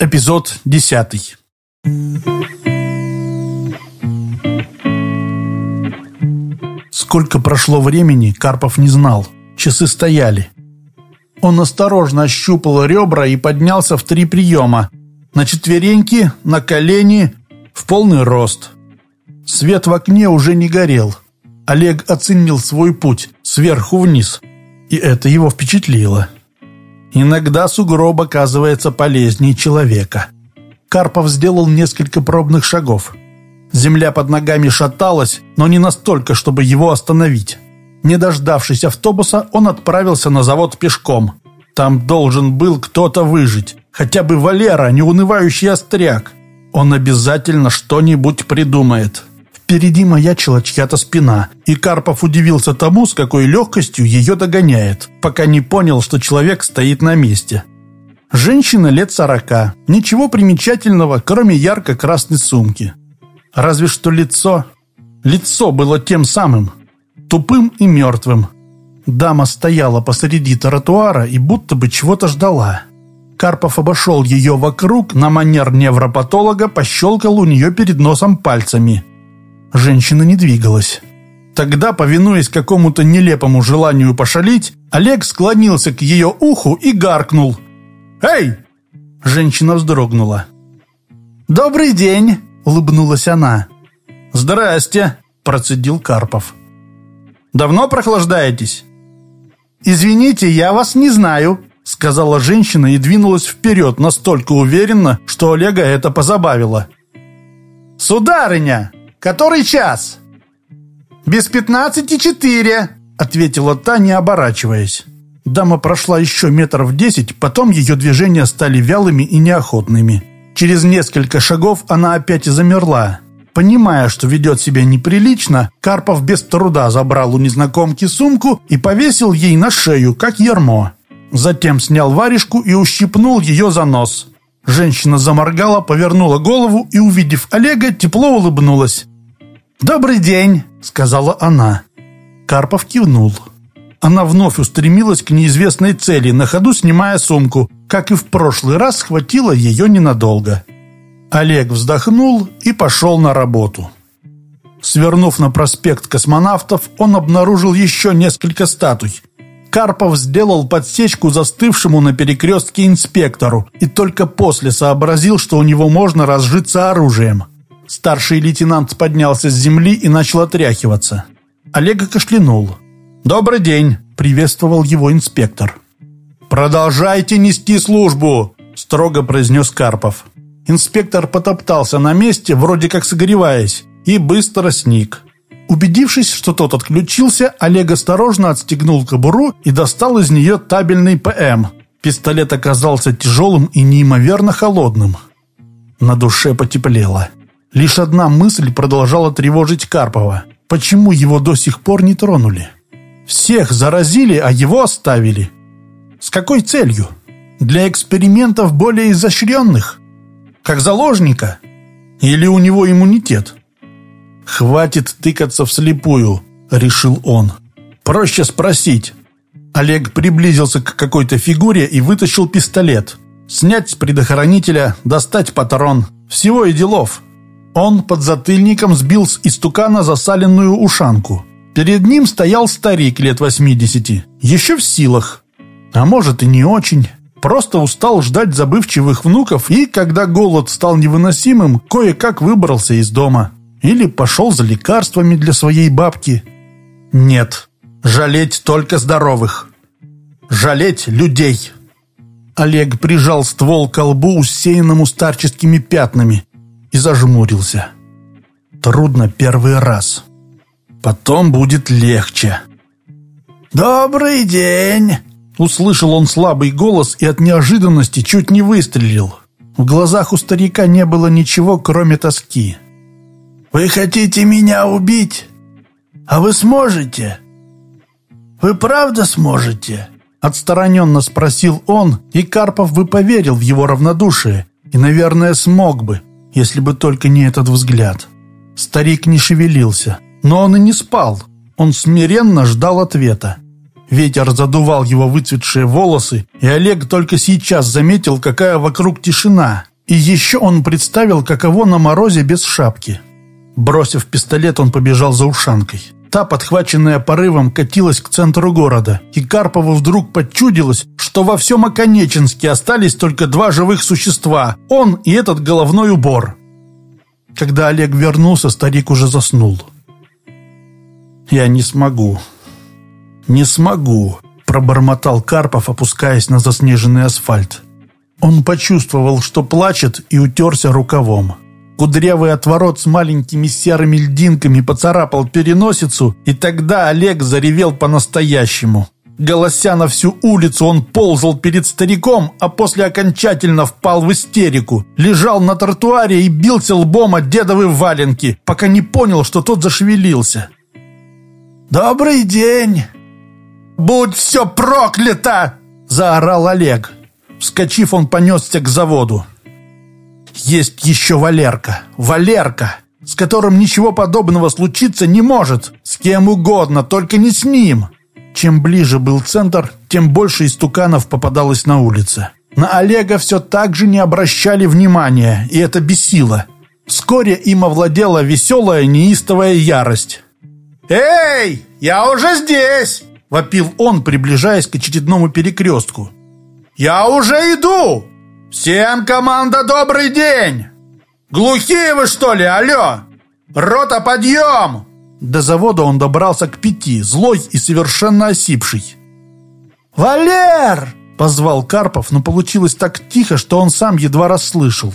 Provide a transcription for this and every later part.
Эпизод десятый. Сколько прошло времени, Карпов не знал. Часы стояли. Он осторожно ощупал ребра и поднялся в три приема. На четвереньки, на колени, в полный рост. Свет в окне уже не горел. Олег оценил свой путь сверху вниз. И это его впечатлило. Иногда сугроб оказывается полезнее человека. Карпов сделал несколько пробных шагов. Земля под ногами шаталась, но не настолько, чтобы его остановить. Не дождавшись автобуса, он отправился на завод пешком. Там должен был кто-то выжить. Хотя бы Валера, неунывающий остряк. Он обязательно что-нибудь придумает. Впереди маячила чья-то спина, и Карпов удивился тому, с какой легкостью ее догоняет, пока не понял, что человек стоит на месте. Женщина лет сорока, ничего примечательного, кроме ярко-красной сумки. Разве что лицо. Лицо было тем самым, тупым и мертвым. Дама стояла посреди тротуара и будто бы чего-то ждала. Карпов обошел ее вокруг, на манер невропатолога пощелкал у нее перед носом пальцами – Женщина не двигалась. Тогда, повинуясь какому-то нелепому желанию пошалить, Олег склонился к ее уху и гаркнул. «Эй!» Женщина вздрогнула. «Добрый день!» — улыбнулась она. «Здрасте!» — процедил Карпов. «Давно прохлаждаетесь?» «Извините, я вас не знаю», — сказала женщина и двинулась вперед настолько уверенно, что Олега это позабавило. «Сударыня!» Который час?» «Без пятнадцати четыре», — ответила та, не оборачиваясь. Дама прошла еще метров десять, потом ее движения стали вялыми и неохотными. Через несколько шагов она опять замерла. Понимая, что ведет себя неприлично, Карпов без труда забрал у незнакомки сумку и повесил ей на шею, как ермо. Затем снял варежку и ущипнул ее за нос. Женщина заморгала, повернула голову и, увидев Олега, тепло улыбнулась. «Добрый день», — сказала она. Карпов кивнул. Она вновь устремилась к неизвестной цели, на ходу снимая сумку. Как и в прошлый раз, схватила ее ненадолго. Олег вздохнул и пошел на работу. Свернув на проспект космонавтов, он обнаружил еще несколько статуй. Карпов сделал подсечку застывшему на перекрестке инспектору и только после сообразил, что у него можно разжиться оружием. Старший лейтенант поднялся с земли и начал отряхиваться. Олег кашлянул. «Добрый день!» – приветствовал его инспектор. «Продолжайте нести службу!» – строго произнес Карпов. Инспектор потоптался на месте, вроде как согреваясь, и быстро сник. Убедившись, что тот отключился, Олег осторожно отстегнул кобуру и достал из нее табельный ПМ. Пистолет оказался тяжелым и неимоверно холодным. На душе потеплело. Лишь одна мысль продолжала тревожить Карпова. Почему его до сих пор не тронули? Всех заразили, а его оставили. С какой целью? Для экспериментов более изощренных? Как заложника? Или у него иммунитет? «Хватит тыкаться вслепую», — решил он. «Проще спросить». Олег приблизился к какой-то фигуре и вытащил пистолет. Снять с предохранителя, достать патрон. Всего и делов. Он под затыльником сбил с истукана засаленную ушанку. Перед ним стоял старик лет 80, еще в силах. А может и не очень. Просто устал ждать забывчивых внуков и, когда голод стал невыносимым, кое-как выбрался из дома. Или пошел за лекарствами для своей бабки. Нет, жалеть только здоровых. Жалеть людей. Олег прижал ствол к колбу, усеянному старческими пятнами и зажмурился. Трудно первый раз. Потом будет легче. «Добрый день!» Услышал он слабый голос и от неожиданности чуть не выстрелил. В глазах у старика не было ничего, кроме тоски. «Вы хотите меня убить? А вы сможете? Вы правда сможете?» Отстраненно спросил он, и Карпов бы поверил в его равнодушие, и, наверное, смог бы, если бы только не этот взгляд. Старик не шевелился, но он и не спал. Он смиренно ждал ответа. Ветер задувал его выцветшие волосы, и Олег только сейчас заметил, какая вокруг тишина. И еще он представил, каково на морозе без шапки. Бросив пистолет, он побежал за ушанкой. Та, подхваченная порывом, катилась к центру города, и Карпову вдруг подчудилось, что во всем Оконеченске остались только два живых существа – он и этот головной убор. Когда Олег вернулся, старик уже заснул. «Я не смогу. Не смогу», – пробормотал Карпов, опускаясь на заснеженный асфальт. Он почувствовал, что плачет, и утерся рукавом. Кудрявый отворот с маленькими серыми льдинками поцарапал переносицу, и тогда Олег заревел по-настоящему. Голося на всю улицу, он ползал перед стариком, а после окончательно впал в истерику. Лежал на тротуаре и бился лбом от дедовой валенки, пока не понял, что тот зашевелился. «Добрый день!» «Будь все проклято!» – заорал Олег. Вскочив, он понесся к заводу. Есть еще Валерка. Валерка, с которым ничего подобного случиться не может. С кем угодно, только не с ним. Чем ближе был центр, тем больше истуканов попадалось на улице. На Олега все так же не обращали внимания, и это бесило. Вскоре им овладела веселая неистовая ярость. «Эй, я уже здесь!» – вопил он, приближаясь к очередному перекрестку. «Я уже иду!» «Всем, команда, добрый день! Глухие вы, что ли, алло? Рота, подъем!» До завода он добрался к пяти, злой и совершенно осипший. «Валер!» — позвал Карпов, но получилось так тихо, что он сам едва расслышал.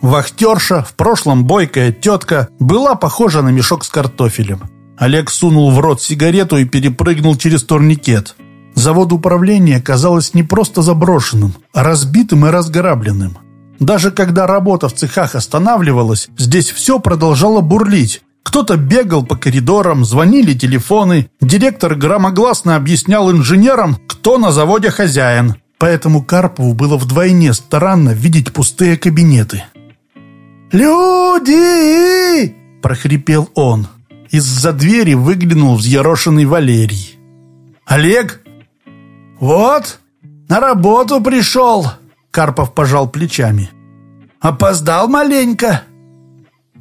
Вахтерша, в прошлом бойкая тетка, была похожа на мешок с картофелем. Олег сунул в рот сигарету и перепрыгнул через турникет. Завод управления казалось не просто заброшенным, а разбитым и разграбленным. Даже когда работа в цехах останавливалась, здесь все продолжало бурлить. Кто-то бегал по коридорам, звонили телефоны, директор громогласно объяснял инженерам, кто на заводе хозяин. Поэтому Карпову было вдвойне странно видеть пустые кабинеты. «Люди!» – прохрипел он. Из-за двери выглянул взъерошенный Валерий. «Олег, «Вот, на работу пришел!» Карпов пожал плечами. «Опоздал маленько!»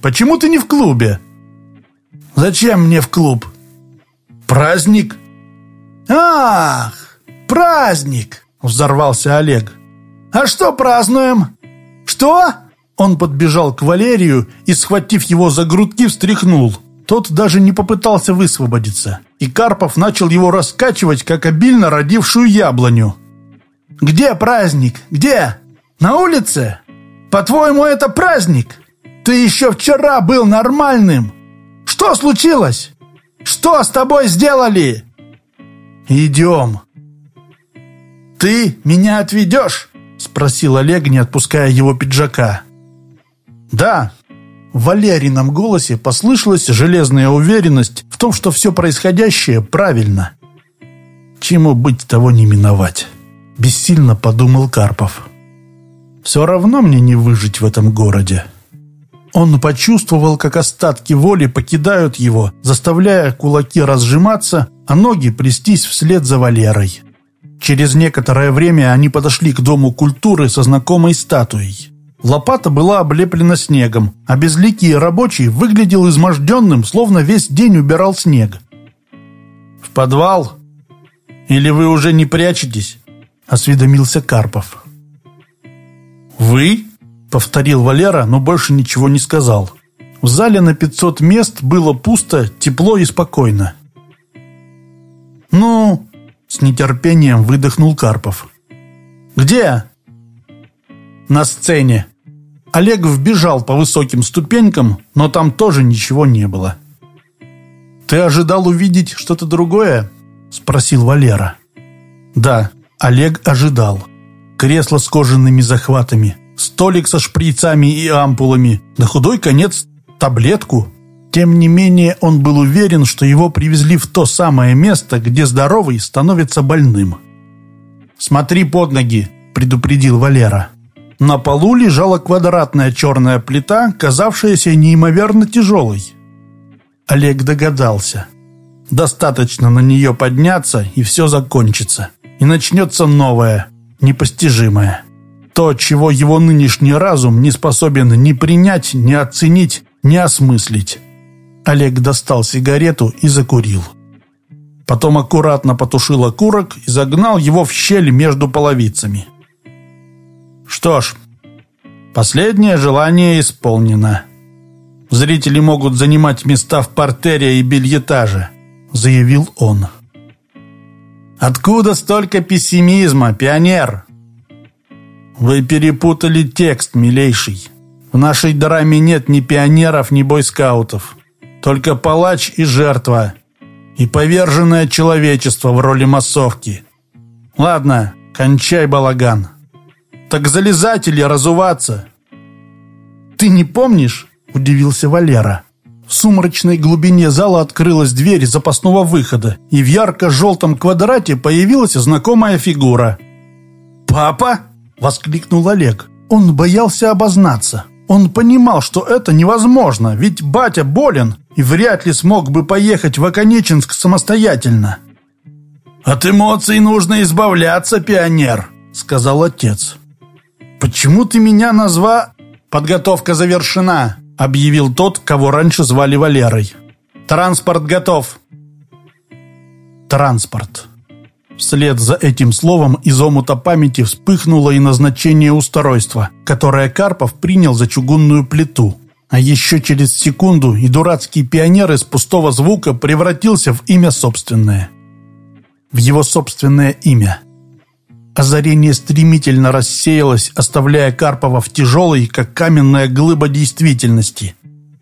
«Почему ты не в клубе?» «Зачем мне в клуб?» «Праздник!» «Ах, праздник!» Взорвался Олег. «А что празднуем?» «Что?» Он подбежал к Валерию и, схватив его за грудки, встряхнул. Тот даже не попытался высвободиться, и Карпов начал его раскачивать, как обильно родившую яблоню. «Где праздник? Где? На улице? По-твоему, это праздник? Ты еще вчера был нормальным. Что случилось? Что с тобой сделали?» «Идем». «Ты меня отведешь?» — спросил Олег, не отпуская его пиджака. «Да, в Валерином голосе послышалась железная уверенность в том, что все происходящее правильно. Чему быть, того не миновать. Бессильно подумал Карпов. Все равно мне не выжить в этом городе. Он почувствовал, как остатки воли покидают его, заставляя кулаки разжиматься, а ноги плестись вслед за Валерой. Через некоторое время они подошли к Дому культуры со знакомой статуей. Лопата была облеплена снегом, а безликий рабочий выглядел изможденным, словно весь день убирал снег. «В подвал? Или вы уже не прячетесь?» — осведомился Карпов. «Вы?» — повторил Валера, но больше ничего не сказал. В зале на 500 мест было пусто, тепло и спокойно. «Ну?» — с нетерпением выдохнул Карпов. «Где?» «На сцене», Олег вбежал по высоким ступенькам, но там тоже ничего не было. «Ты ожидал увидеть что-то другое?» – спросил Валера. «Да, Олег ожидал. Кресло с кожаными захватами, столик со шприцами и ампулами, на худой конец таблетку. Тем не менее, он был уверен, что его привезли в то самое место, где здоровый становится больным. «Смотри под ноги», – предупредил Валера. На полу лежала квадратная черная плита, казавшаяся неимоверно тяжелой. Олег догадался. Достаточно на нее подняться, и все закончится. И начнется новое, непостижимое. То, чего его нынешний разум не способен ни принять, ни оценить, ни осмыслить. Олег достал сигарету и закурил. Потом аккуратно потушил окурок и загнал его в щель между половицами. Что ж, последнее желание исполнено. Зрители могут занимать места в портере и бельетаже, заявил он. Откуда столько пессимизма, пионер? Вы перепутали текст, милейший. В нашей драме нет ни пионеров, ни бойскаутов. Только палач и жертва. И поверженное человечество в роли массовки. Ладно, кончай балаган. Так залезать или разуваться? Ты не помнишь? Удивился Валера. В сумрачной глубине зала открылась дверь запасного выхода, и в ярко-желтом квадрате появилась знакомая фигура. «Папа?» – воскликнул Олег. Он боялся обознаться. Он понимал, что это невозможно, ведь батя болен и вряд ли смог бы поехать в Оконеченск самостоятельно. «От эмоций нужно избавляться, пионер», — сказал отец. «Почему ты меня назва...» «Подготовка завершена», — объявил тот, кого раньше звали Валерой. «Транспорт готов». Транспорт. Вслед за этим словом из омута памяти вспыхнуло и назначение устройства, которое Карпов принял за чугунную плиту. А еще через секунду и дурацкий пионер из пустого звука превратился в имя собственное. В его собственное имя. Озарение стремительно рассеялось, оставляя Карпова в тяжелой, как каменная глыба действительности.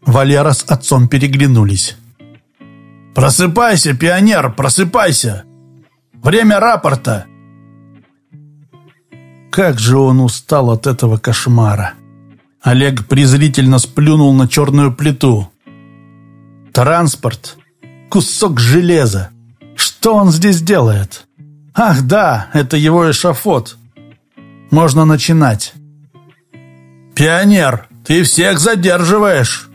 Валера с отцом переглянулись. «Просыпайся, пионер, просыпайся!» Время рапорта!» Как же он устал от этого кошмара! Олег презрительно сплюнул на черную плиту. «Транспорт! Кусок железа! Что он здесь делает? Ах да, это его эшафот! Можно начинать!» «Пионер, ты всех задерживаешь!»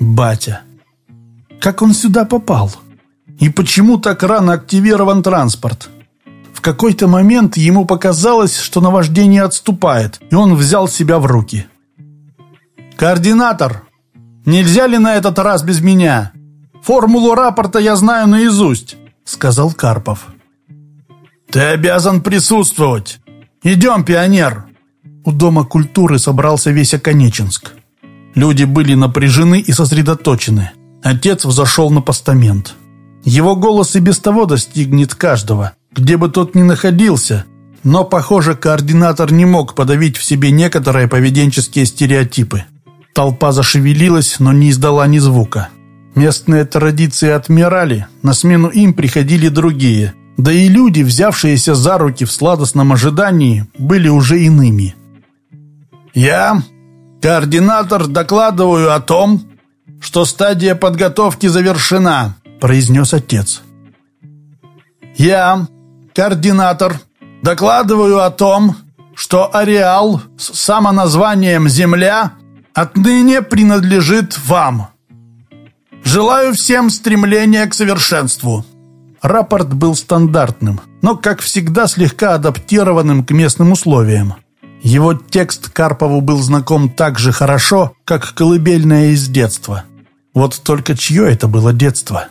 «Батя! Как он сюда попал?» И почему так рано активирован транспорт? В какой-то момент ему показалось, что наваждение отступает, и он взял себя в руки. «Координатор, нельзя ли на этот раз без меня? Формулу рапорта я знаю наизусть», — сказал Карпов. «Ты обязан присутствовать. Идем, пионер!» У Дома культуры собрался весь Оконеченск. Люди были напряжены и сосредоточены. Отец взошел на постамент. Его голос и без того достигнет каждого, где бы тот ни находился, но, похоже, координатор не мог подавить в себе некоторые поведенческие стереотипы. Толпа зашевелилась, но не издала ни звука. Местные традиции отмирали, на смену им приходили другие. Да и люди, взявшиеся за руки в сладостном ожидании, были уже иными. «Я, координатор, докладываю о том, что стадия подготовки завершена», произнес отец. «Я, координатор, докладываю о том, что ареал с самоназванием «Земля» отныне принадлежит вам. Желаю всем стремления к совершенству». Рапорт был стандартным, но, как всегда, слегка адаптированным к местным условиям. Его текст Карпову был знаком так же хорошо, как колыбельное из детства. Вот только чье это было детство?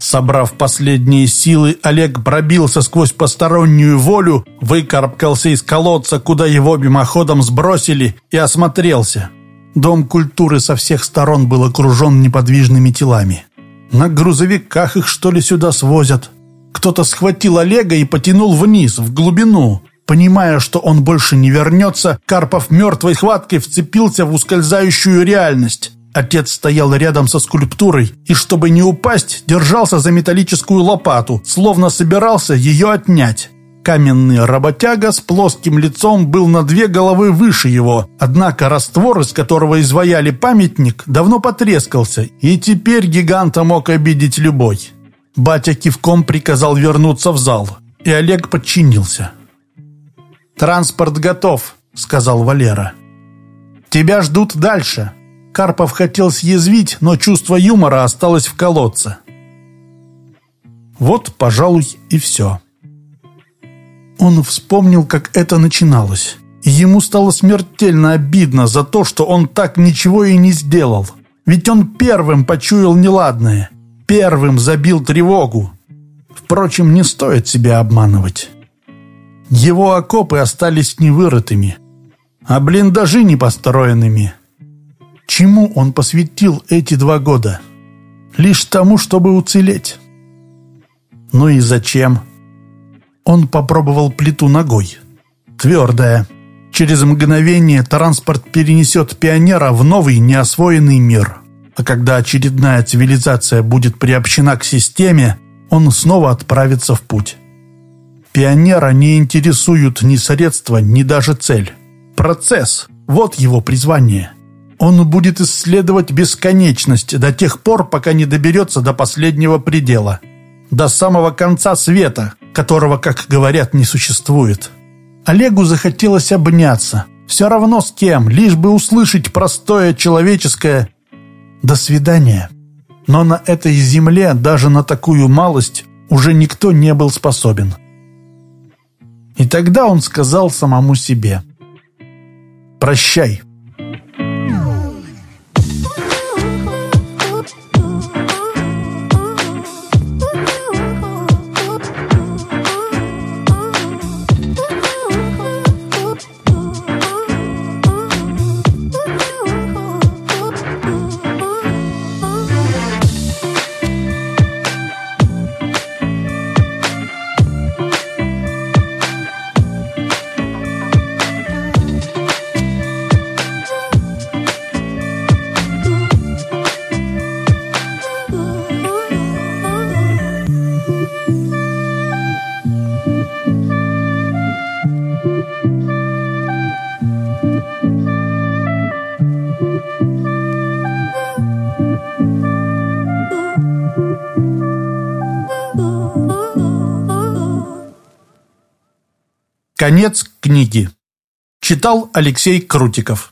Собрав последние силы, Олег пробился сквозь постороннюю волю, выкарабкался из колодца, куда его мимоходом сбросили, и осмотрелся. Дом культуры со всех сторон был окружен неподвижными телами. На грузовиках их, что ли, сюда свозят? Кто-то схватил Олега и потянул вниз, в глубину. Понимая, что он больше не вернется, Карпов мертвой хваткой вцепился в ускользающую реальность. Отец стоял рядом со скульптурой и, чтобы не упасть, держался за металлическую лопату, словно собирался ее отнять. Каменный работяга с плоским лицом был на две головы выше его, однако раствор, из которого изваяли памятник, давно потрескался, и теперь гиганта мог обидеть любой. Батя кивком приказал вернуться в зал, и Олег подчинился. «Транспорт готов», — сказал Валера. «Тебя ждут дальше». Карпов хотел съязвить, но чувство юмора осталось в колодце. Вот, пожалуй, и все. Он вспомнил, как это начиналось. И ему стало смертельно обидно за то, что он так ничего и не сделал. Ведь он первым почуял неладное. Первым забил тревогу. Впрочем, не стоит себя обманывать. Его окопы остались невырытыми, а блиндажи не построенными. Чему он посвятил эти два года? Лишь тому, чтобы уцелеть. Ну и зачем? Он попробовал плиту ногой. Твердая. Через мгновение транспорт перенесет пионера в новый неосвоенный мир. А когда очередная цивилизация будет приобщена к системе, он снова отправится в путь. Пионера не интересуют ни средства, ни даже цель. Процесс – вот его призвание. Он будет исследовать бесконечность до тех пор, пока не доберется до последнего предела. До самого конца света, которого, как говорят, не существует. Олегу захотелось обняться. Все равно с кем, лишь бы услышать простое человеческое «до свидания». Но на этой земле даже на такую малость уже никто не был способен. И тогда он сказал самому себе «Прощай». Конец книги. Читал Алексей Крутиков.